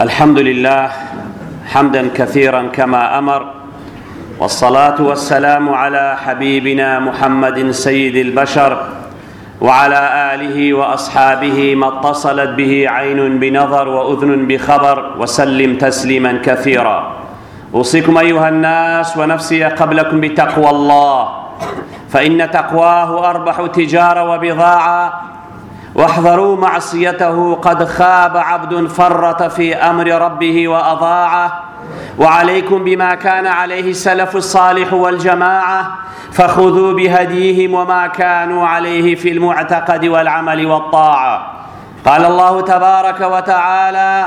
الحمد لله حمدا كثيرا كما امر والصلاه والسلام على حبيبنا محمد سيد البشر وعلى اله واصحابه ما اتصلت به عين بنظر واذن بخبر وسلم تسليما كثيرا اوصيكم ايها الناس ونفسي قبلكم بتقوى الله فان تقواه اربح تجاره وبضاعه واحذروا معصيته قد خاب عبد فرط في امر ربه واضاعه وعليكم بما كان عليه السلف الصالح والجماعه فخذوا بهديهم وما كانوا عليه في المعتقد والعمل والطاعه قال الله تبارك وتعالى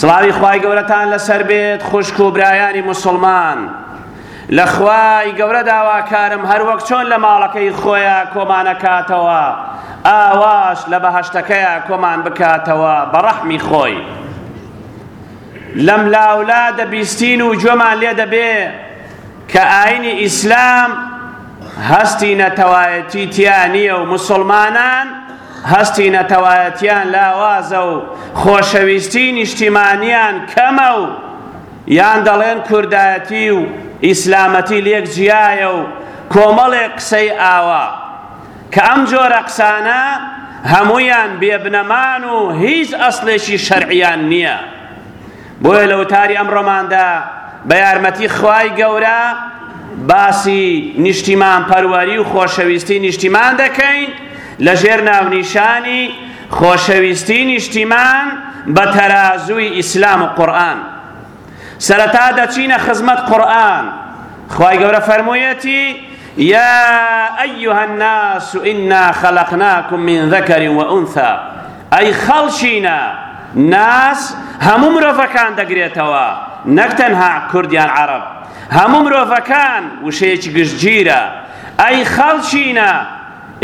سڵاوی خوای گەورەتان لەسەر بێت خوشک و برایانی مسلمان لە خوای گەورە داواکارم هەروەک چۆن لە ماڵەکەی خۆیان کۆمانەکاتەوە ئاواش لە بەهشتەکەیە کۆمان بکاتەوە بە ڕەحمی خۆی لەم لاولا دەبیستین و گوێمان لێ دەبێ کە ئاینی ئیسلام هەستی نەتەوایەتی تیا نییە و مسلمانان هەستی نەتەوایەتییان لاوازە و خۆشەویستیی نیشتیمانییان کەمە و یان دەڵێن کوردایەتی و ئیسلامەتی لێک جیایە و کۆمەڵێک قسەی ئاوا کە ئەم جۆرە قسانە هەموویان بێبنەمان و هیچ ئەسڵێکی شەرعییان نییە. بۆیە لە وتاری ئەمڕۆماندا بە یارمەتی خوای گەورە باسی نیشتیمان پەروەری و خۆشەویستی نیشتیمان دەکەین لە ژێر ناونیشانی خۆشەویستی نیشتیمان بە تەرازووی ئیسلام و قورآن سەرەتا دەچینە خزمەت قورآن خوای گەورە فەرموویەتی یا ئەیها الناس ئنا خەلقناکم من ذەکەر وئونثا ئەی خەڵکینە ناس هەموو مرۆڤەکان دەگرێتەوە نەک تەنها کورد یان عەڕەب هەموو مرۆڤەکان وشەیەکی گشتگیرە ئەی خەڵکینە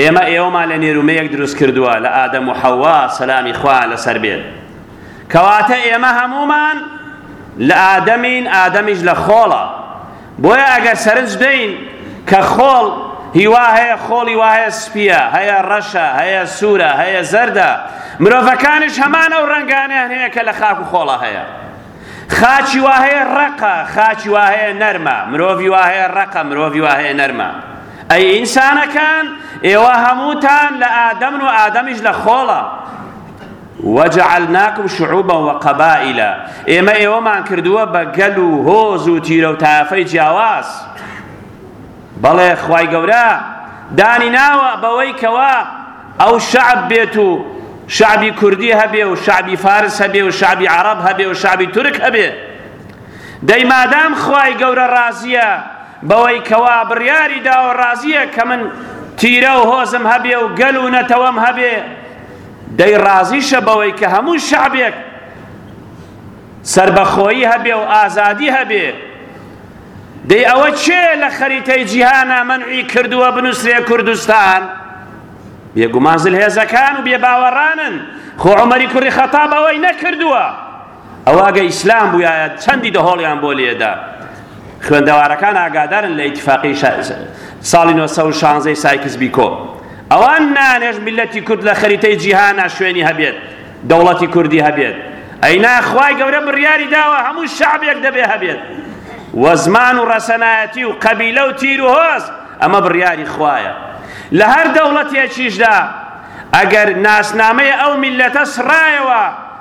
ئێمە ئێوەمان لە نێرومەیەک دروست کردووە لە ئادەم و حەوا سەلامی خوان لەسەر بێت کەواتە ئێمە هەمومان لە ئادەمین ئادەمیش لە خۆڵە بۆیە ئەگەر سەرنج دەین کە خۆڵ هی وا هەیە خۆڵی وا هەیە سپیە هەیە ڕەشە هەیە سوورە هەیە زەردە مرۆڤەکانیش هەمان ئەو ڕەنگانیان هەیە کە لە خاک و خۆڵە هەیە خاچی وا هەیە ڕەقە خاچی وا هەیە نەرمە مرۆڤی وا هەیە ڕەقە مرۆڤی وا هەیە نەرمە ئەی ئینسانەکان ئێوە هەمووتان لە ئادەمن و ئادەمیش لە خۆڵە وجعلناکم شعوبا وقبائلا ئێمە ئێوەمان کردووە بە گەل و هۆز و تیرە و تایەفەی جیاواز بەڵێ خوای گەورە دانی ناوە بەوەی کەوا ئەو شعب بێت و شعبی کوردی هەبێ و شعبی فارس هەبێ و شعبی عرب هەبێ و شعبی تورک هەبێ دەی مادام خوای گەورە ڕازیە بەوەی کەوا بڕیاری داوە ڕازیە کە من تیرە و هۆزم هەبێ و گەل و نەتەوەم هەبێ دەی ڕازیشە بەوەی کە هەموو شەعبێک سەربەخۆیی هەبێ و ئازادی هەبێ دەی ئەوە چێ لە خەریتەی جیهانە منعی کردووە بنووسێ کوردستان بێگومان زلهێزەکان و بێباوەڕانن خۆ عمەری کوڕی خەتاب ئەوەی نەکردووە ئەوە ئەگە ئیسلام بویایە چەندی دەهۆڵیان بۆ لێدا خوێندەوارەکان ئاگادارن لە ئیتفاقی ساڵی 1916 سایکس بیکۆ ئەوان نانێش میلەتی کورد لە خەریتەی جیهانا شوێنی هەبێت دەوڵەتی کوردی هەبێت ئەینا خوای گەورە بڕیاری داوە هەموو شعبێک دەبێ هەبێت وە زمان و ڕەسەنایەتی و قەبیلە و تیر و هۆز ئەمە بڕیاری خوایە لە هەر دەوڵەتێکیشدا ئەگەر ناسنامەی ئەو میلەتە سڕایەوە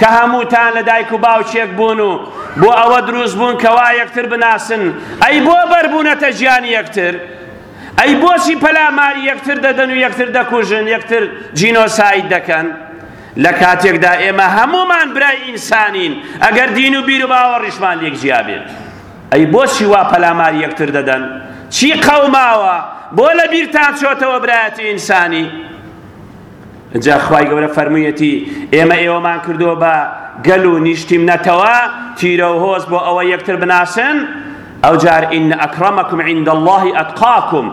کە هەمووتان لە دایک و باوکێک بوون و بۆ ئەوە دروست بوون کەوا یەکتر بناسن ئەی بۆ بەربوونەتە گیانی یەکتر ئەی بۆچی پەلاماری یەکتر دەدەن و یەکتر دەکوژن یەکتر جینۆساید دەکەن لە کاتێکدا ئێمە هەمومان برای ئینسانین ئەگەر دین و بیر و باوەڕیشمان لێک جیابێت ئەی بۆچی وا پەلامار یەکتر دەدەن چی قەوماوە بۆ لە بیرتان چۆتەوە برایەتی ئینسانی جا خوای گەورە فەرموویەتی ئێمە ئێوەمان کردووە بە گەل و نیشتیم نەتەوە تیرە و هۆز بۆ ئەوە یەکتر بناسن ئەو جار ئین ئەکڕەمەکم عند الله ئەتقاکم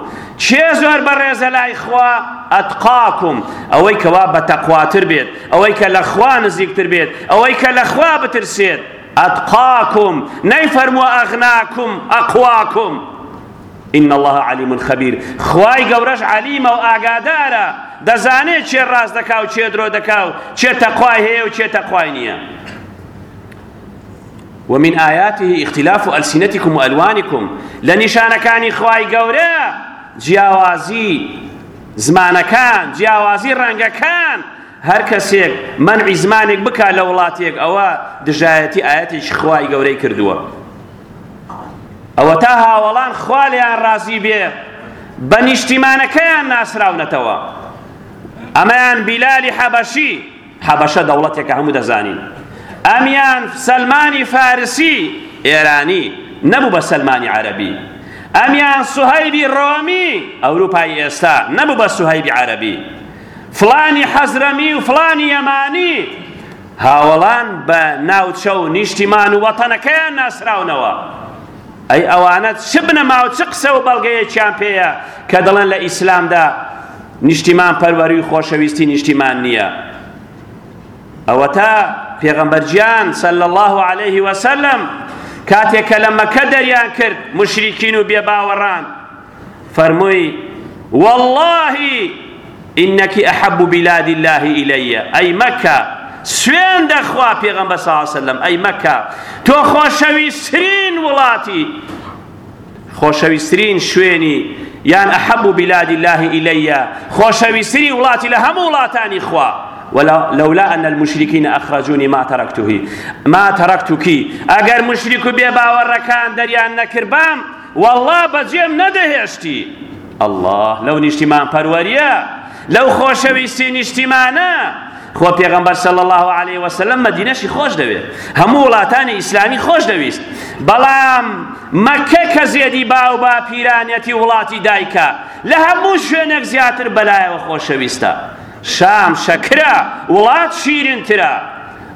چێ زۆر بەڕێزە لای خوا ئەتقاکم ئەوەی کەوا بە تەقواتر بێت ئەوەی کە لە خوا نزیکتر بێت ئەوەی کە لە خوا بترسێت ئەتقاکم نەیفەرمووە ئەغناکم ئەقواکم ان اللە علیم خبیر، خوای گەورەش عەلیمە و ئاگادارە، دەزانێت کێ ڕاست دەکا و کێ درۆ دەکا و کێ تەقوای هەیە و کێ تەقوای نییە. ومن آیاته اختلاف ألسنتكم وألوانكم لە نیشانەکانی خوای گەورە جیاوازی زمانەکان جیاوازی ڕەنگەکان هەر کەسێک منعی زمانێک بکا لە وڵاتێک ئەوە دژایەتی ئاەتێکی خوای گەورەی کردووە ئەوەتا هاوەڵان خوا لێیان ڕازی بێ بە نیشتیمانەکەیان ناسراونەتەوە ئەمەیان بیلالی حەبەشی حەبەشە دەوڵەتێکە هەموو دەزانین ئەمیان سەلمانی فارسی ئێرانی نەبوو بە سەلمانی عەربی ئەمیان سوهەیبی ڕۆمی ئەوروپای ئێستا نەبوو بە سوهەیبی عەربی فلانی حەزرەمی و فلانی یەمانی هاوەڵان بە ناوچە و نیشتیمان و وەتەنەکەیان ناسراونەوە، ئەی ئەوانە چ بنەما و چ قسە و بەڵگەیەکیان پێیە کە دەڵێن لە ئیسلامدا نیشتیمان پەروەری و خۆشەویستی نیشتیمان نییە؟ ئەوەتا پێغەمبەر گیان صلی اللە علیه وسلم کاتێک کە لە مەککە دەریان کرد موشریکین و بێباوەڕان، فەرمووی، وەڵڵاهی ئینەکی ئەحەببو بیلادی اللە ئیلەیە، ئەی مەککە، سوێند دەخوا پێغەمبەر صلی اللە علیە وسلم، ئەی مەککە، تۆ خۆشەویستترین وڵاتی، خۆشەویستترین شوێنی، یان ئەحەببو بیلادی اللە ئیلەیە، خۆشەویستترین وڵاتی لە هەموو وڵاتانی خوا، لولا ان المشرکین اخرجونی ما ترکتکی، ما ترکتکی، ئەگەر موشریک و بێباوەڕەکان دەریان نەکردبام، وەڵڵا بەجێم نەدەهێشتی. اللە لەو نیشتیمان پەروەریە لەو خۆشەویستی نیشتیمانە خۆ پێغەمبەر صلی الله علیه و سلم مدینەشی خۆش دەوێت هەموو وڵاتانی ئیسلامی خۆش دەویست بەڵام مەکە کە زێدی باو با پیرانەتی وڵاتی دایکە لە هەموو شوێنێک زیاتر بەلایەوە خۆشەویستە شام شەکرە وڵات شیرینترە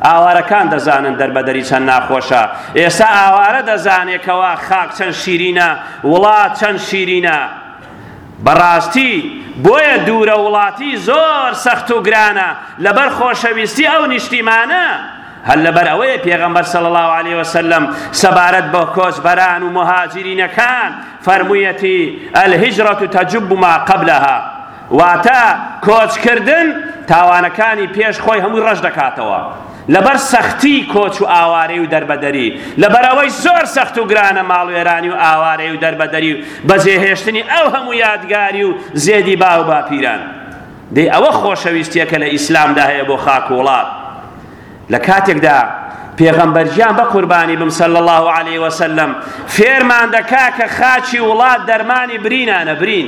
ئاوارەکان دەزانن دەربەدەری چەند ناخۆشە، ئێستا ئاوارە دەزانێ کەوا خاک چەند شیرینە، وڵات چەند شیرینە. بەڕاستی بۆیە دوورە وڵاتی زۆر سەخت و گرانە لەبەر خۆشەویستی ئەو نیشتیمانە. هەر لەبەر ئەوەیە پێغەمبەر صلی اللە علیە وسلم سەبارەت بە کۆچبەران و موهاجرینەکان فەرموویەتی، الهجرە تجب ما قبلها. واتە کۆچکردن تاوانەکانی پێش خۆی هەمووی ڕەش دەکاتەوە لەبەر سەختی کۆچ و ئاوارەی و دەربەدەری لەبەر ئەوەی زۆر سەخت و گرانە ماڵوێرانی و ئاوارەی و دەربەدەری و بەجێهێشتنی ئەو هەموو یادگاری و زێدی با و باپیران دەی ئەوە خۆشەویستیەکە لە ئیسلامدا هەیە بۆ خاک و وڵات لە کاتێکدا پێغەمبەر گیان بە قوربانی بم صلی الله علیه وسلم فێرمان دەکا کە خاچی وڵات دەرمانی برینانە برین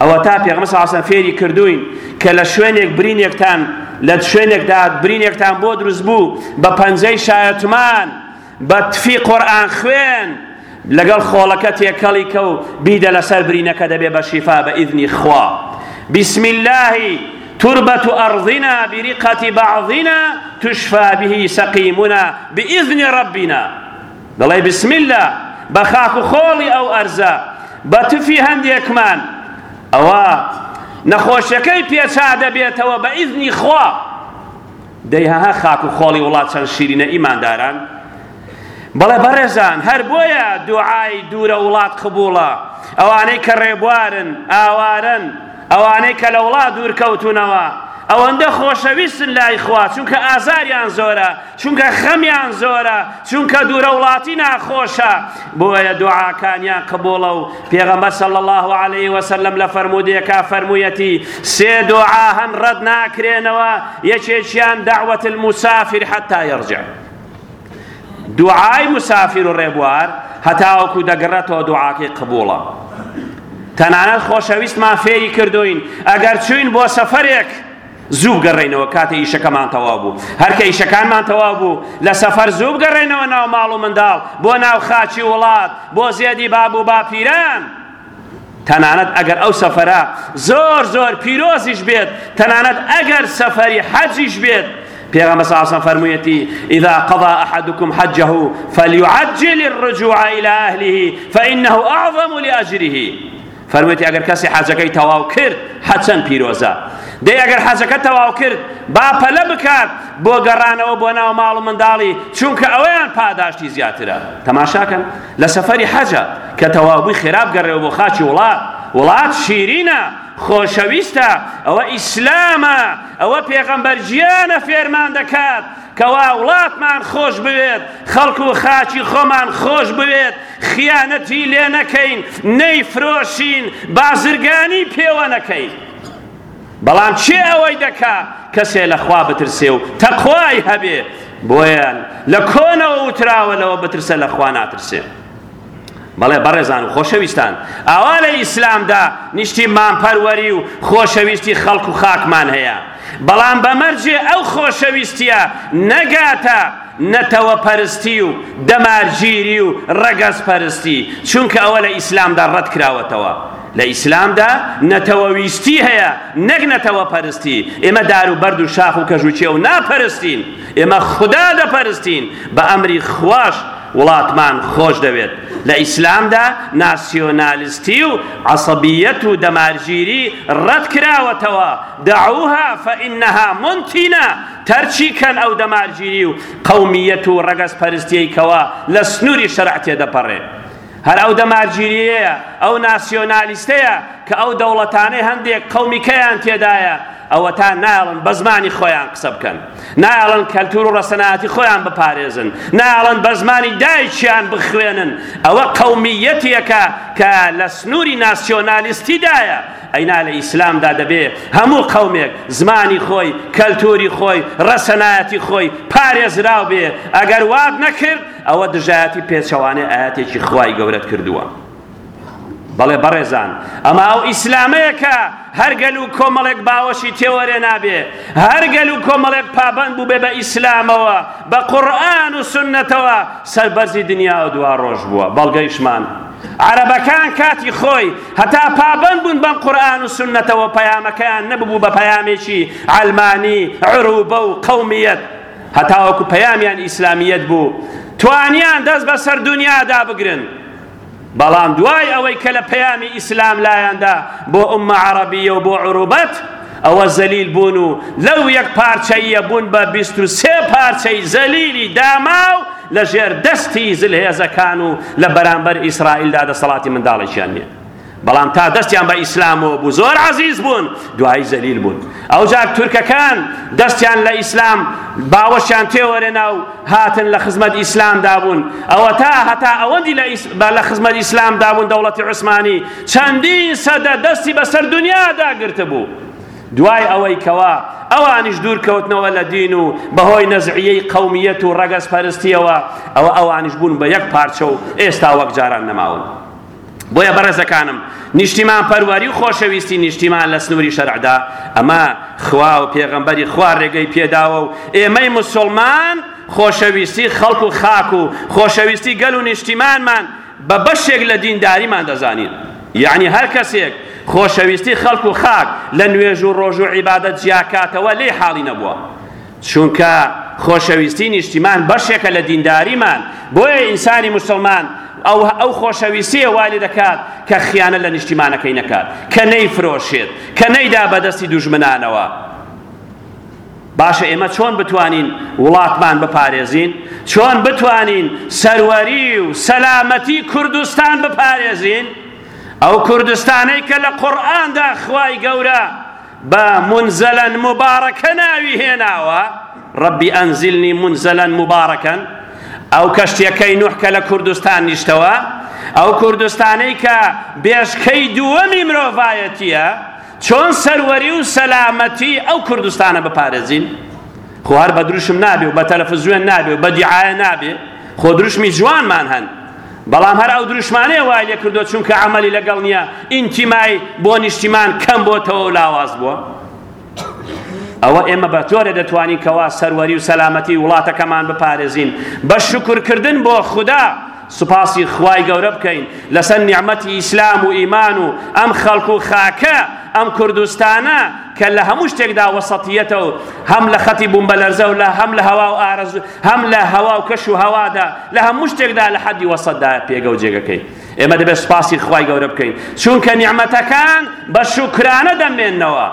ئەوەتا پێغەمبەر صلی الله علیه و سلم فێری کردوین کە لە شوێنێک برینێکتان لە شوێنێکدا برینێکتان بۆ دروست بوو بە پەنجەی شایەتمان بە تفی قورئان خوێن لەگەڵ خۆڵەکە تێکەڵی کە و بیدە لەسەر برینەکە دەبێ بە شیفا بە ئیدنی خوا بسم الله تربة أرضنا برقة بعضنا تشفى به سقيمنا بإذن ربنا دەڵێ بسم اللە بە خاک و خۆڵی ئەو ئەرزە بە تفی هەندێکمان ئەوا نەخۆشەکەی پێچادەبێتەوە بە ئیزنی خوا دەی هەها خاک و خۆڵی وڵات چەند شیرینە ئیمانداران بەڵێ بەڕێزان هەر بۆیە دوعای دوورە وڵات قبوڵە ئەوانەی کە ڕێبوارن ئاوارن ئەوانەی کە لە وڵات دوورکەوتونەوە ئەوەندە خۆشەویستن لای خوا چونکە ئازاریان زۆرە چونکە خەمیان زۆرە چونکە دوورە وڵاتی ناخۆشە بۆیە دوعاکانیان قبوڵە و پێغەمبەر صلی الله علیه و سلم لە فەرمودێکا فەرموویەتی سێ دوعا هەن ڕەت ناکرێنەوە یەکێکیان دعوت المسافر حتی یرجع دوعای مسافر و ڕێبوار هەتاوەکو دەگەڕێتەوە دوعاکەی قبوڵە تەنانەت خۆشەویستمان فێری کردوین ئەگەر چوین بۆ سەفەرێک زوو بگەڕێینەوە کاتێ ئیشەکەمان تەواو بوو هەرکە ئیشەکانمان تەواو بوو لە سەفەر زوو بگەڕێنەوە ناو ماڵ و منداڵ بۆ ناو خاچی وڵات بۆ زێدی باب و باپیران تەنانەت ئەگەر ئەو سەفەرە زۆر زۆر پیرۆزیش بێت تەنانەت ئەگەر سەفەری حەجیش بێت پێغەمبەر صلی الله فرموویەتی اذا قضى احدكم حجه فليعجل الرجوع الى اهله فانه اعظم لاجره فەرموویەتی ئەگەر کەسی حەجەکەی تەواو کرد حەچەند پیرۆزە دەی ئەگەر حەجەکە تەواو کرد با پەلە بکات بۆ گەڕانەوە بۆ ناو ماڵ و منداڵی چونکە ئەوەیان پاداشتی زیاترە تەماشاکەن لە سەفەری حەجە کە تەواوبووی خێراب گەڕێەوە بۆ خاچی وڵات وڵات شیرینە خۆشەویستە ئەوە ئیسلامە ئەوە پێغەمبەر گیانە فێرمان دەکات کەوا وڵاتمان خۆش بوێت خەڵک و خاچی خۆمان خۆش بوێت خیانەتی لێ نەکەین، نەیفرۆشین، بازرگانی پێوە نەکەین. بەڵام کێ ئەوەی دەکا؟ کەسێ لە خوا بترسێ و تەقوای هەبێ. بۆیە لە کۆنەوە وتراوە لەوە بترسە لە خوا ناترسێ. بەڵێ بەڕێزان و خۆشەویستان، ئاوا لە ئیسلامدا نیشتیمانپەروەری و خۆشەویستی خەڵک و خاکمان هەیە، بەڵام بە مەرجێ ئەو خۆشەویستییە نەگاتە نەتەوەپەرستی و دەمارگیری و ڕەگەزپەرستی، چونکە ئەوە لە ئیسلامدا ڕەتکراوەتەوە، لە ئیسلامدا نەتەوە ویستی هەیە نەک نەتەوەپەرستی، ئێمە دار و بەرد و شاخ و کەژ و کێو ناپەرستین، ئێمە خودا دەپەرستین، بە ئەمری خواش وڵاتمان خۆشدەوێت، لە ئیسلامدا ناسیۆنالستی و عەسەبیەت و دەمارگیری ڕەتکراوەتەوە، دعوها فانها منتنە، تەرکی کەن ئەو دەمارگیری و قەومییەت و ڕەگەزپەرستییەی کەوا لە سنووری شەرع تێدەپەڕێ. هەر ئەو دەمارگیرییەیە، ئەو ناسیۆنالیستەیە کە ئەو دەوڵەتانەی هەندێک قەومی کەیان تێدایە، ئەوەتا نایەڵن بە زمانی خۆیان قسە بکەن، نایەڵن کەلتوور و ڕەسەنایەتی خۆیان بپارێزن، نایەڵن بە زمانی دایکیان بخوێنن، ئەوە قەومییەتێکە کە لە سنووری ناسیۆنالیستیدایە. ئینا لە ئیسلامدا دەبێ هەموو قەومێک زمانی خۆی، کەلتووری خۆی، ڕەسەنایەتی خۆی پارێزراو بێ، ئەگەر وات نەکرد ئەوە دژایەتی پێچەوانەی ئایەتێکی خوای گەورەت کردووە. بەڵێ بەڕێزان ئەمە ئەو ئیسلامەیە کە هەر گەل و کۆمەڵێک باوەشی تێوەرێ نابێ، هەر گەل و کۆمەڵێک پابەند بوو بێ بە ئیسلامەوە، بە قورئان و سوننەتەوە سەربەرزی دنیا و دواڕۆژ بووە. بەڵگەیشمان. عەرەبەکان کاتی خۆی هەتا پابەند بوون بەم قورئان و سوننەتەوە پەیامەکەیان نەببوو بە پەیامێکی عەلمانی، عروبە و قەومیەت هەتاوەکو پەیامیان ئیسلامیەت بوو توانیان دەست بەسەر دونیادا بگرن بەڵام دوای ئەوەی کە لە پەیامی ئیسلام لایاندا بۆ ئوممە عەڕەبیە و بۆ عروبەت ئەوە زەلیل بوون و لەو یەک پارچەییە بوون بە بیست و سێ پارچەی زەلیلی داماو لە ژێر دەستی زلهێزەکان و لە بەرامبەر ئیسرائیلدا دەسەڵاتی منداڵێکیان نییە بەڵام تا دەستیان بە ئیسلامەوە بوو زۆر عزیز بوون دوایی زەلیل بوون ئەوجا تورکەکان دەستیان لە ئیسلام باوەشیان تێوەرێنا و هاتن لە خزمەت ئیسلامدا بوون ئەوە تا هەتا ئەوەندی لە خزمەت ئیسلامدا بوون دەوڵەتی عوسمانی چەندین سەدە دەستی بەسەر دنیادا گرتبوو دوای ئەوەی کەوا ئەوانیش دوورکەوتنەوە لە دین و بەهۆی نەزعیەی قەومیەت و ڕەگەز پەرستیەوە ئەوە ئەوانیش بوون بە یەک پارچە و ئێستا وەک جاران نەماون بۆیە بەڕێزەکانم نیشتیمان پەروەری و خۆشەویستی نیشتیمان لە سنووری شەرعدا ئەمە خوا و پێغەمبەری خوا ڕێگەی پێداوە و ئێمەی مسلمان خۆشەویستی خەڵک و خاک و خۆشەویستی گەل و نیشتیمانمان بە بەشێک لە دینداریمان دەزانین، یەعنی هەر کەسێک خۆشەویستی خەڵک و خاک لە نوێژ و ڕۆژ و عیبادەت جیاکاتەوە لێی حاڵی نەبووە، چونکە خۆشەویستی نیشتیمان بەشێکە لە دینداریمان، بۆیە ئینسانی موسڵمان ئەو خۆشەویستییە وای لێ دەکات کە خیانەت لە نیشتیمانەکەی نەکات، کە نەیفرۆشێت، کە نەیدا بەدەستی دوژمنانەوە. باشە ئێمە چۆن بتوانین وڵاتمان بپارێزین؟ چۆن بتوانین سەروەری و سەلامەتی کوردستان بپارێزین؟ ئەو کوردستانەی کە لە قورئاندا خوای گەورە بە منزەلەن مبارەکە ناوی هێناوە ڕەبی ئەنزیلنی منزەلەن مبارەکەن ئەو کەشتیەکەی نوح کە لە کوردستان نیشتەوە ئەو کوردستانەی کە بێشکەی دووەمی مرۆڤایەتیە چۆن سەروەری و سەلامەتی ئەو کوردستانە بپارێزین؟ خۆ هەر بە دروشم نابێ و بە تەلەفزیۆن نابێ و بە دیعایە نابێ، خۆ دروشمی جوانمان هەن، بەڵام هەر ئەو دروشمانەیە وای لێ کردووە چونکە عەمەلی لەگەڵ نییە، ئینتیمای بۆ نیشتیمان کەم بۆتەوە و لاواز بووە. ئەوە ئێمە بە تۆرە دەتوانین کەوا سەروەری و سەلامەتی وڵاتەکەمان بپارێزین بە شکرکردن بۆ خودا سوپاسی خوای گەورە بکەین لەسەر نیعمەتی ئیسلام و ئیمان و ئەم خەڵک و خاکە ئەم کوردستانە کە لە هەموو شتێکدا وەسەتیەتە و هەم لە خەتی بووم بە لەرزە و لە هەم لە هەوا و ئارز هەم لە هەوا و کەش و هەوادا لە هەموو شتێکدا لە حەدی وەسەتدا پێگە و جێگەکەی ئێمە دەبێت سوپاسی خوای گەورە بکەین چونکە نیعمەتەکان بە شوکرانە دەمێنەوە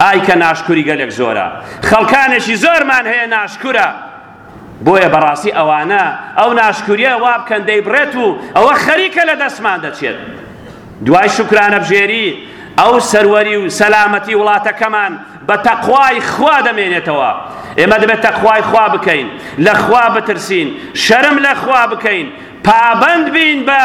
ئای کە ناشکوری گەلێک زۆرە خەڵکانێکی زۆرمان هەیە ناشکورە بۆیە بەڕاستی ئەوانە ئەو ناشکوریە وا بکەن دەیبڕێت و ئەوە خەریکە لە دەستمان دەچێت دوای شکرانە بژێری ئەو سەروەری و سەلامەتی وڵاتەکەمان بە تەخوای خوا دەمێنێتەوە ئێمە دەبێت تەخوای خوا بکەین لە خوا بترسین شەرم لە خوا بکەین پابند بین بە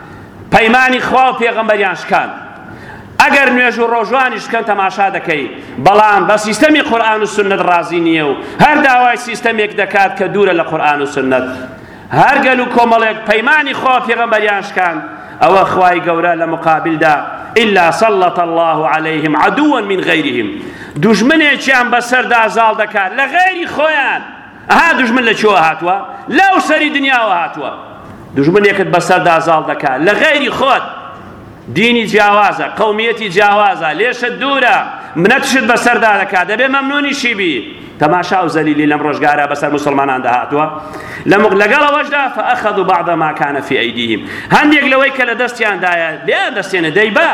پەیمانی خوا و پێغەمبەریان شکان ئەگەر نوێژ و ڕۆژوانی شکەن تەماشا دەکەی بەڵام بە سیستەمی قورآن و سنت ڕازی نییە و هەر داوای سیستەمێک دەکات کە دوورە لە قورآن و سنت هەر گەل و کۆمەڵێک پەیمانی خوا و پێغەمبەریان شکان ئەوە خوای گەورە لە مقابلدا إلا سلط الله عليهم عدوا من غيرهم دژمنێکیان بەسەردا زاڵ دەکات لە غێری خۆیان ئەها دوژمن لە کوێوە هاتووە؟ لەو سەری دنیاوە هاتووە. دوژمنێکت بەسەردا زاڵ دەکا لە غەیری خۆت. دینی جیاوازە، قەومیەتی جیاوازە، لێشت دوورە، منەتشت بەسەردا دەکا، دەبێ مەمنونیشی بی. تەماشا و زەلیلی لەم ڕۆژگارە بەسەر موسڵماناندا هاتووە. لەگەڵ ئەوەشدا فاخذوا بعض ما کان فی ایدیهم. هەندێک لەوەی کە لە دەستیاندایە لێیان دەستێنێ، دەی با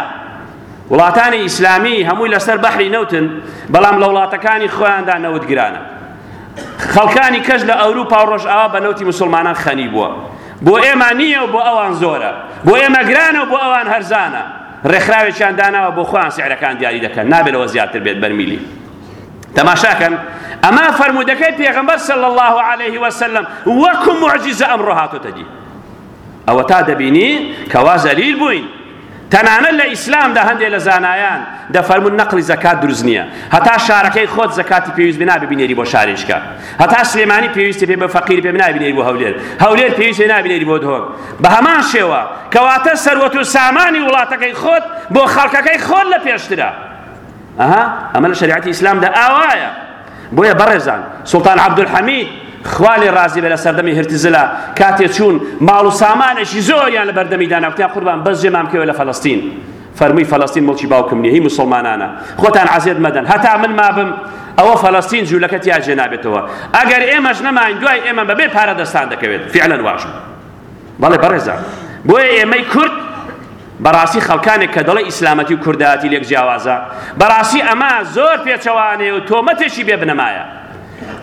وڵاتانی ئیسلامی هەمووی لەسەر بەحری نەوتن، بەڵام لە وڵاتەکانی خۆیاندا نەوت گرانە. خەڵکانی کەش لە ئەوروپا و ڕۆژئاوا بە نەوتی مسلمانان خەنی بووە بۆ ئێمە نییە و بۆ ئەوان زۆرە بۆ ئێمە گرانە و بۆ ئەوان هەرزانە ڕێکخراوێکیان داناوە بۆ خۆیان سعرەکان دیاری دەکەن نابێتەوە زیاتر بێت بەرمیلی تەماشاکەن ئەمە فەرمودەکەی پێغەمبەر صلی الله عليه وسلم وەکو معجزە ئەمڕۆ هاتۆتە دی ئەوەتا دەبینی کەوا زەلیل بووین تەنانەت لە ئیسلامدا هەندێک لە زانایان دەفەرمون نەقلی زەکات دروست نییە هەتا شارەکەی خۆت زەکاتی پێویست بنا ببینێری بۆ شارێشکە هەتا سلێمانی پێویستی پێ بە فەقیر پێ نابینێری بۆ هەولێر هەولێر پێویست پێ نابینێری بۆ دهۆک بە هەمان شێوە کەواتە سەروەت و سامانی وڵاتەکەی خۆت بۆ خەڵکەکەی خۆت لە پێشترە ئەها ئەمە لە شریعەتی ئیسلامدا ئاوایە بۆیە بەڕێزان سوڵتان عەبدولحەمید خوا لێ ڕازی بێ لە سەردەمی هرتزلا کاتێ چوون ماڵ و سامانێکی زۆریان لە بەردەمیدا ناوتیان قوربان بەس جێمان بکەوە لە فەلەستین فەرمووی فەلەستین مڵکی باوکم نیە هی مسلمانانە خۆتان عزیێت مەدەن هەتا من مابم ئەوە فەلەستین جوولەکە تیا جێ نابێتەوە ئەگەر ئێمەش نەماین دوای ئێمە بەبێ پارە دەستان دەکەوێت فعلەن واش بەڵێ بەڕێزان بۆیە ئێمەی کورد بەڕاستی خەڵکانێک کە دەڵێ ئیسلامەتی و کوردایەتی لێک جیاوازە بەڕاستی ئەمە زۆر پێچەوانەیە و تۆمەتێکی بێ بنەمایە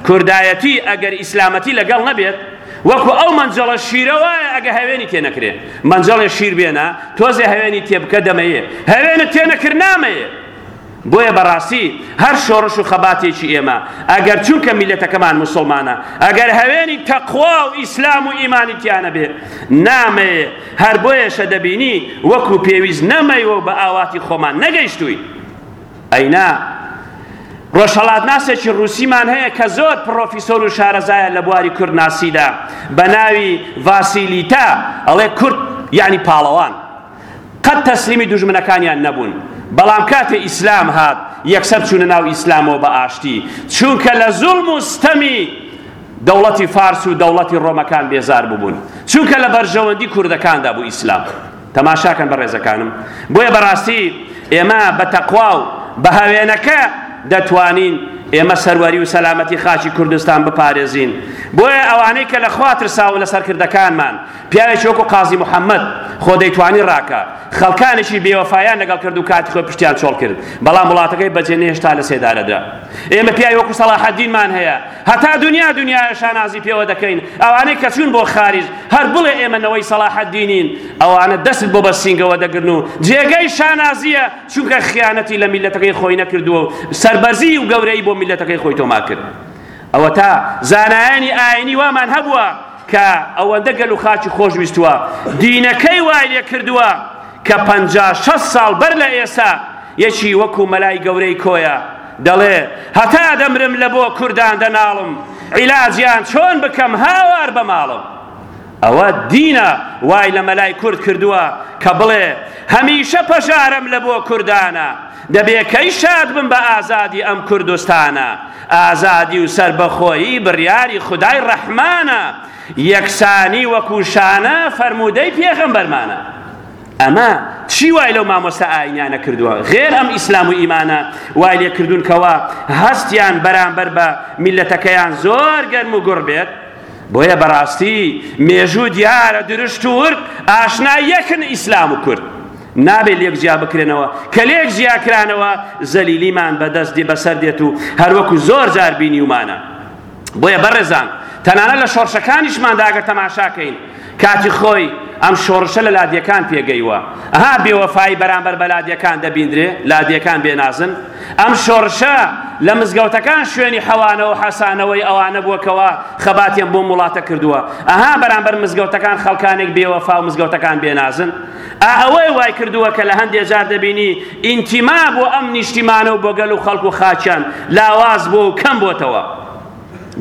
کوردایەتی ئەگەر ئیسلامەتی لەگەڵ نەبێت وەکو ئەو مەنجەڵە شیرە وایە ئەگە هەوێنی تێ نەکرێ مەنجەڵێ شیر بێنە تۆزێ هەوێنی تێ بکە دەمەیێ هەوێنە تێ نەکرد نامەیێ بۆیە بەڕاستی هەر شۆڕش و خەباتێکی ئێمە ئەگەر چونکە میلەتەکەمان موسڵمانە ئەگەر هەوێنی تەقوا و ئیسلام و ئیمانی تیانەبێ نامەیە هەر بۆیەشە دەبینی وەکو پێویست نەمەیوە بە ئاواتی خۆمان نەگەیشتووی ئەینا ڕۆژهەڵاتناسێکی ڕووسیمان هەیە کە زۆر پڕۆفیسۆر و شارەزایە لە بواری کوردناسیدا بە ناوی ڤاسیلیتا ئەڵێ کورد یعنی پاڵەوان قەت تەسلیمی دوژمنەکانیان نەبوون بەڵام کاتێ ئیسلام هات یەکسەر چوونە ناو ئیسلامەوە بە ئاشتی چونکە لە زوڵم و ستەمی دەوڵەتی فارس و دەوڵەتی ڕۆمەکان بێزار ببوون چونکە لە بەرژەوەندی کوردەکاندا بوو ئیسلام تەماشاکەن بە ڕێزەکانم بۆیە بەڕاستی ئێمە بە تەقوا و بە هەوێنەکە دەتوانین ئێمە سەروەری و سەلامەتی خاچی کوردستان بپارێزین بۆیە ئەوانەی کە لە خوا ترساون لە سەرکردەکانمان پیاوێکی وەکو قازی محەممەد خۆ دەیتوانی ڕاکە خەڵکانێکی بێوەفایان لەگەڵ کرد و کاتی خۆی پشتیان چۆڵ کرد بەڵام وڵاتەکەی بەجێ نێشتا لە سێدارەدا ئێمە پیاوی وەکو سەڵاحەدینمان هەیە هەتا دنیا دنیا شانازی پێوە دەکەین ئەوانەی کە چوون بۆ خارج هەر بڵێ ئێمە نەوەی سەڵاحەدینین ئەوانە دەست بۆ بەسینگەوە دەگرن و جێگەی شانازیە چونکە خیانەتی لە میلەتەکەی خۆی نەکردووە و سەربەرزی و گەورەی بۆ میلەتەکەی خۆی تۆما کرد ئەوە تا زانایانی ئاینی وامان هەبووە کە ئەوەندە گەل و خاکی خۆش ویستووە دینەکەی وای لێ کردووە کە پەنجا شەست ساڵ بەر لە ئێستا یەکی وەکو مەلای گەورەی کۆیە دەڵێ هەتا دەمرم لە بۆ کوردان دەناڵم عیلاجیان چۆن بکەم هاوار بە ماڵم ئەوە دینە وای لە مەلای کورد کردووە کە بڵێ هەمیشە پەژارم لە بۆ کوردانە دەبێ کەی شاد بم بە ئازادی ئەم کوردستانە ئازادی و سەربەخۆیی بڕیاری خودای ڕەحمانە یەکسانی وەکو شانە فەرموودەی پێغەمبەرمانە ئەمە چی وای لەو مامۆستا ئاینیانە کردووە غێر ئەم ئیسلام و ئیمانە وای لێ کردوون کەەوە هەستیان بەرامبەر بە میلەتەکەیان زۆر گەرم و گوڕ بێت بۆیە بەڕاستی مێژوو دیارە درشت و ورد ئاشنا یەکن ئیسلام و کورد نابێت لێک جیا بکرێنەوە کە لێک جیا کرانەوە زەلیلیمان بەدەست دێ بەسەر دێت و هەروەکو زۆر جار بینیومانە بۆیە بەڕێزان تەنانە لە شۆڕشەکانیشماندا ئەگەر تەماشاکەین کاتی خۆی ئەم شۆڕشە لە لادیەکان پێگەیوە ئەها بێوەفایی بەرامبەر بە لادیەکان دەبیندرێ لادیەکان بێنازن ئەم شۆڕشە لە مزگەوتەکان شوێنی حەوانەوە حەسانەوەی ئەوانە بووەکەوە خەباتیان بۆ وڵاتە کردووە ئەها بەرامبەر مزگەوتەکان خەڵکانێک بێوەفا و مزگەوتەکان بێنازن ئا ئەوەی وایکردووە کە لە هەندێ جار دەبینی ئینتیما بۆ ئەم نیشتیمانە و بۆ گەل و خەڵک و خاکیان لاواز بووە و کەم بۆتەوە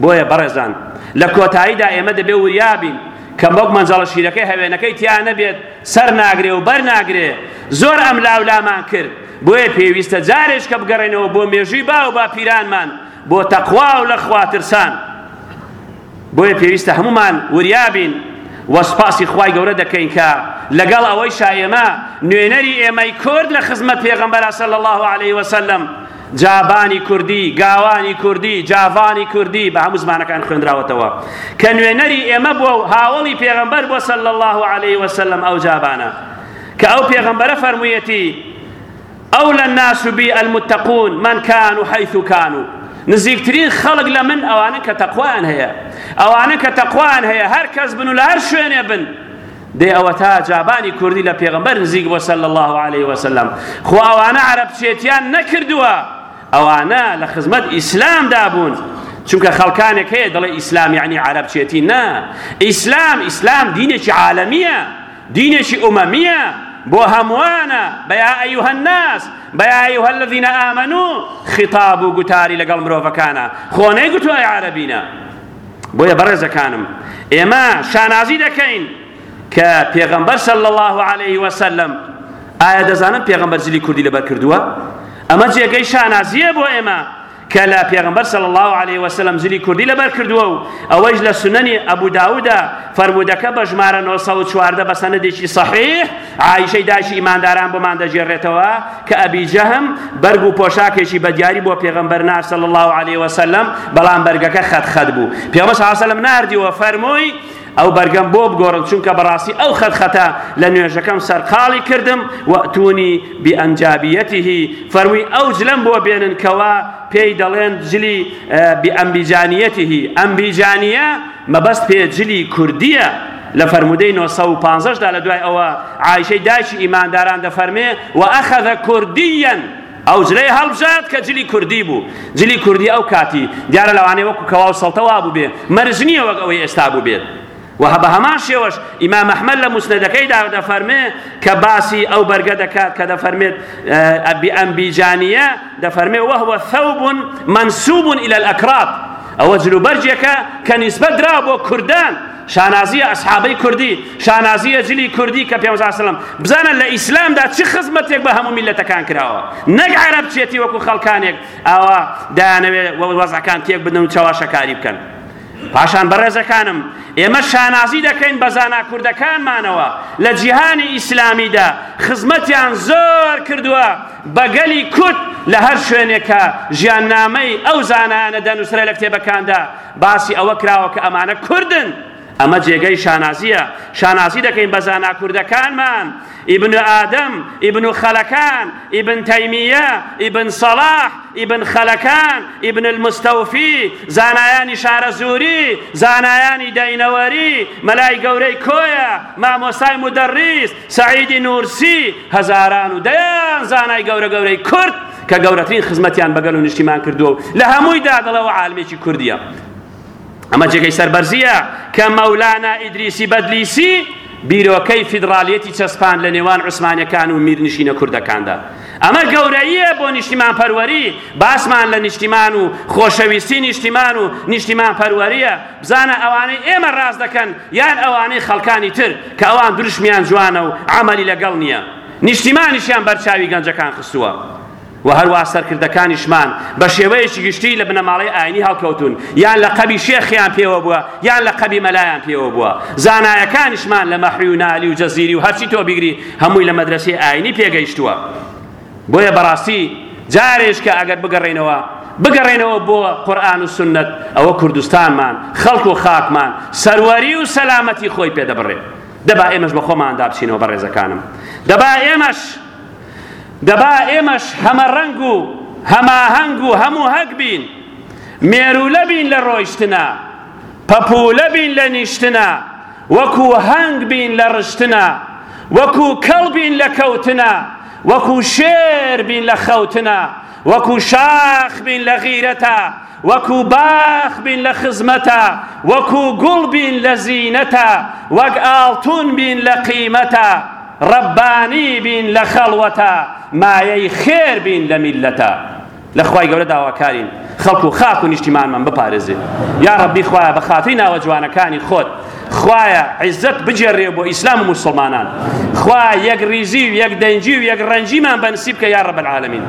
بۆیە بەڕێزان لە کۆتاییدا ئێمە دەبێ وریابین کە وەک مەنجەڵە شیرەکەی هەوێنەکەی تیا نەبێت سەر ناگرێ و بەر ناگرێ زۆر ئەم لاولامان کرد بۆیە پێویستە جارێش کە بگەڕێنەوە بۆ مێژووی باو باپیرانمان بۆ تەقوا و لە خواترسان بۆیە پێویستە هەموومان وریا بین و سوپاسی خوای گەورە دەکەین کە لەگەڵ ئەوەیشا ئێمە نوێنەری ئێمەی کورد لە خزمەت پێغەمبەرا صلی الله علیه وسلم جابانی کوردی گاوانی کوردی جاڤانی کوردی بە هەموو زمانەکان خوێندراوەتەوە کە نوێنەری ئێمە بووە و هاوڵی پێغەمبەر بووە صلی الله علیه وسلم ئەو جابانە کە ئەو پێغەمبەرە فەرموویەتی اولی الناس بی المتقون من کانو حیث کانو نزیکترین خەڵک لە من ئەوانە کە تەقوایان هەیە ئەوانە کە تەقوایان هەیە هەر کەس بن و لە هەر شوێنێ بن دێ ئەوە تا جابانی کوردی لە پێغمبەر نزیک بۆ سەل الله عليه وسلم خۆ ئەوانە عەرەبچێتیان نەکردووە ئەوانە لە خزمەت ئیسلامدا بوون چونکە خەڵکانێک هەیە دەڵێ ئیسلام یعنی عرب چێتی نا ئیسلام ئیسلام دینێکی عالمیە دینێکی ئومەمییە بۆ هەمووانە، بە یا ایها الناس، بە یا ایها الذین آمنو خیتاب و گوتاری لەگەڵ مرۆڤەکانە، خۆ نەیگوتووە ئەی عارەبینە. بۆیە بەڕێزەکانم ئێمە شانازی دەکەین کە پێغەمبەر صلی الله علیه وسلم ئایا دەزانن پێغەمبەر جلی کوردی لەبەر کردووە؟ ئەمە جێگەی شانازییە بۆ ئێمە کە لە پێغەمبەر صلی الله علیه و سلم زلی کوردی لەبەر کردووە و ئەوەیش لە سنەنی ئەبو داودا فەرموودەکە بە ژمارە 914 بە سەنەدێکی صحیح عائشەی داشی ئیمانداران بۆمان دەگێڕێتەوە کە ئەبی جەهم بەرگ و پۆشاکێکی بە دیاری بۆ پێغەمبەر نار صلی الله علیه و سلم بەڵام بەرگەکە خەت خەت بوو پێغەمبەر صلی الله علیه و سلم ناردیوە فەرمووی ئەو بەرگەم بۆ بگۆڕن چونکە بەڕاستی ئەو خەتخەتە لە نوێژەکەم سەرقاڵی کردم وەتونی بئەنجابیەتیه فەرمووی ئەو جلەم بۆ بێنن کەوا پێی دەڵێن جلی بئەمبیجانیەتیه ئەمبیجانیە مەبەست پێ جلی کوردیە لە فەرمودەی 950دا لە دوای ئەوە عیشەی دایکی ئیمانداران دەفەرمێ و ئەخەذە کوردیەن ئەو جلەی هەڵبژارد کە جلی کوردی بوو. جلی کوردی ئەو کاتی، دیارە لەوانەیە وەکو کەوا و سەڵتە وا بووبێ، مەرج نییە وەک ئەوەی ئێستا بووبێت. و بە هەمان شێوەش ئیمام ئەحمەد لە موسنەدەکەیدا دەفەرمێ کە باسی ئەو بەرگە دەکات کە دەفەرمێت بئەنبیجانیە، دەفەرمێ وەهوە ثوب منسوب الی الاکراد، ئەوە جل و بەرگێکە کە نیسبەت درا بۆ کوردان. شانازیە ئەسحابەی کوردی شانازیە جلی کوردی کە پێ سلم بزانە لە ئیسلامدا چ خزمەتێک بە هەموو میلەتەکان کراوە نەک عرب چێتی وەکو خەڵکانێک ئاوا دانەوێت وەزەکان تێک بدن و چاواشەکاری بکەن پاشان بەڕێزەکانم ئێمە شانازی دەکەین بە زانا کوردەکانمانەوە لە جیهانی ئیسلامیدا خزمەتیان زۆر کردووە بەگەلی کورد لە هەر شوێنێکە ژیان نامەی ئەو زانانە دەنووسرە لە کتێبەکاندا باسی ئەوە کراوە کە ئەمانە کوردن، ئەمە جێگەی شانازییە، شانازی دەکەین بە زانا کوردەکانمان، ئیبن ئادەم، ئیبن خەلەکان، ئیبن تەیمییە، ئیبن سەڵاح، ئیبن خەلەکان، ئیبن المستەوفی، زانایانی شارەزووری، زانایانی دەینەوەری، مەلای گەورەی کۆیە، مامۆستای مودەڕیس، سەعیدی نورسی، هەزاران و دەیان زانای گەورە گەورەی کورد، کە گەورەترین خزمەتیان بەگەل و نیشتیمان کردووە و لە هەمووی دا دڵەوە عالمێکی کوردیە ئەمە جێگەی سەربەرزیە کە مەولانا ئیدریسی بەدلیسی بیرۆکەی فیدرالیەتی چەسپان لە نێوان عوسمانەکان و میرنشینە کوردەکاندا ئەمە گەورەییە بۆ نیشتیمان پەروەری باسمان لە نیشتیمان و خۆشەویستی نیشتیمان و نیشتیمان پەروەریە بزانە ئەوانەی ئێمە ڕاست دەکەن یان ئەوانەی خەڵکانی تر کە ئەوان دروشمیان جوانە و عملی لەگەڵ نییە نیشتیمانیشیان بەرچاوی گەنجەکان خستووە و هەروەها سەرکردەکانیشمان بە شێوەیەکی گشتی لە بنەماڵەی ئاینی هەڵکەوتوون یان لە قەبی شێخیان پێوە بووە یان لە قەبی مەلایان پێوە بووە زانایەکانیشمان لە مەحوی و نالی و جەزیری و هەرچی تۆ بیگری هەمووی لە مەدرەسەی ئاینی پێگەیشتووە بۆیە بەڕاستی جارێش کە ئەگەر بگەڕێنەوە بگەڕێنەوە بۆ قورآن و سنت ئەوە کوردستانمان خەڵک و خاکمان سەروەری و سەلامەتی خۆی پێدەبڕێت دەبا ئێمەش بە خۆماندا بچینەوە بەڕێزەکانم. دەبا ئێمەش دەبا ئێمەش هەمەڕەنگ و هەماهەنگ و هەمووهەک بین. مێروولە بین لە ڕۆیشتنا، پەپوولە بین لە نیشتنا، وەکو هەنگ بین لە ڕشتنا، وەکو کەڵ بین لە کەوتنا، وەکو شێر بین لە خەوتنا، وەکو شاخ بین لە غیرەتا وەکو باخ بین لە خزمەتا وەکو گوڵ بین لە زینەتا وەک ئاڵتون بین لە قیمەتا ڕەبانی بین لە خەڵوەتا مایەی خێر بین لە میلەتا لە خوای گەورە داواکارین خەڵک و خاک و نیشتیمانمان بپارێزێت یا ڕەبی خوایە بە خاتری ناوە جوانەکانی خۆت خوایە عزت بجێڕێ بۆ ئیسلام و موسڵمانان خوایە یەک ریزی و یەک دەنجی و یەک ڕەنجیمان بەنسی بکە یا ڕەب العالمین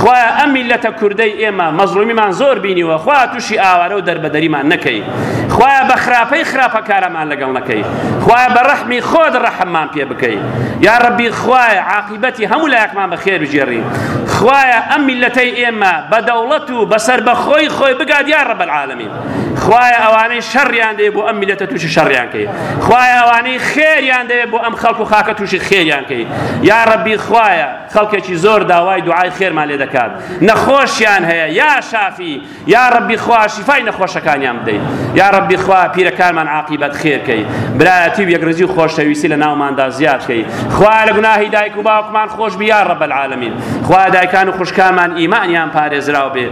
خوایە ئەم میلەتە کوردەی ئێمە مەزڵومیمان زۆر بینیوە خوا تووشی ئاوارە و دەربەدەریمان نەکەی خوایە بە خراپەی خراپەکارەمان لەگەڵ نەکەی خوایە بە ڕەحمی خۆت ڕەحممان پێ بکەی یا ڕەبی خوایە عاقیبەتی هەموو لایەکمان بە خێر بگێڕی خوایە ئەم میلەتەی ئێمە بە دەوڵەت و بەسەر بەخۆی خۆی بگات یا ڕەب العالمین خوایە ئەوانەی شەڕیان دەێ بۆ ئەم میلەتە تووشی شەڕیان کەی خوایە ئەوانەی خێریان دەێ بۆ ئەم خەڵک و خاکە تووشی خێریان کەی یا ڕەبی خوایە خەڵکێکی زۆر داوای دوعای خێرمان لێ دەکات نەخۆشیان هەیە یا شافی یا ڕەبی خوا شیفای نەخۆشەکانیان بدەیت یا ڕەبی خوا پیرەکانمان عقیبەت خێرکەی برایەتی و یەکڕزی و خۆشەویستی لە ناوماندا زیادکەی خوا لە گوناهی دایک و باوکمان خۆش بیا ڕەبەل عالمین خوا دایکان و خوشکامان ئیمانیان پارێزراو بێ